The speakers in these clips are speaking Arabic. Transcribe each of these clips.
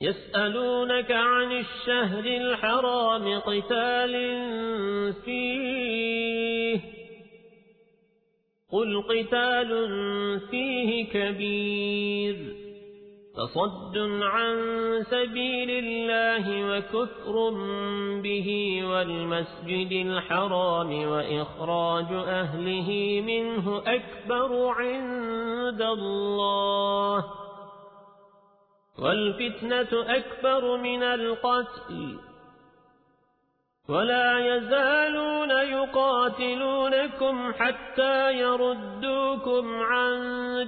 يسألونك عن الشهر الحرام قتال فيه قل قتال فيه كبير فصد عن سبيل الله وكفر به والمسجد الحرام وإخراج أهله منه أكبر عند الله والفتنة أكبر من القتل. ولا يزالون يقاتلونكم حتى يردوكم عن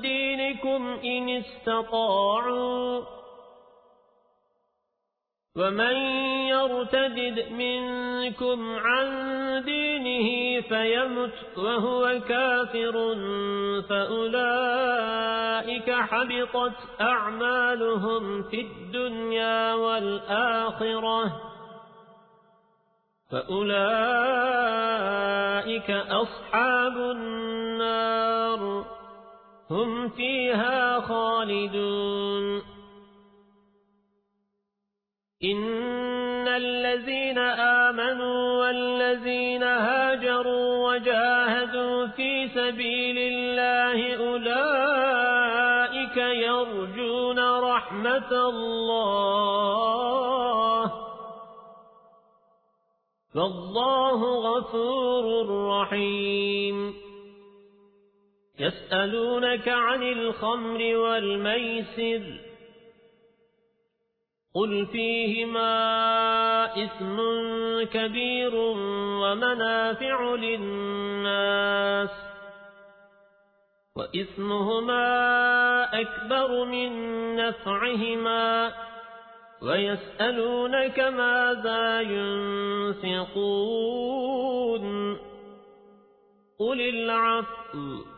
دينكم إن استطاعوا. ومن يرتدد منكم عن دينه فيمت وهو كافر فأولئك حبطت أعمالهم في الدنيا والآخرة فأولئك أصحاب النار هم فيها خالدون. الذين آمنوا والذين هاجروا وجاهدوا في سبيل الله أولئك يرجون رحمة الله. فالله غفور رحيم. يسألونك عن الخمر والميسر. قل فيهما إثم كبير ومنافع للناس وإثمهما أكبر من نفعهما ويسألونك ماذا ينفقون قل العفو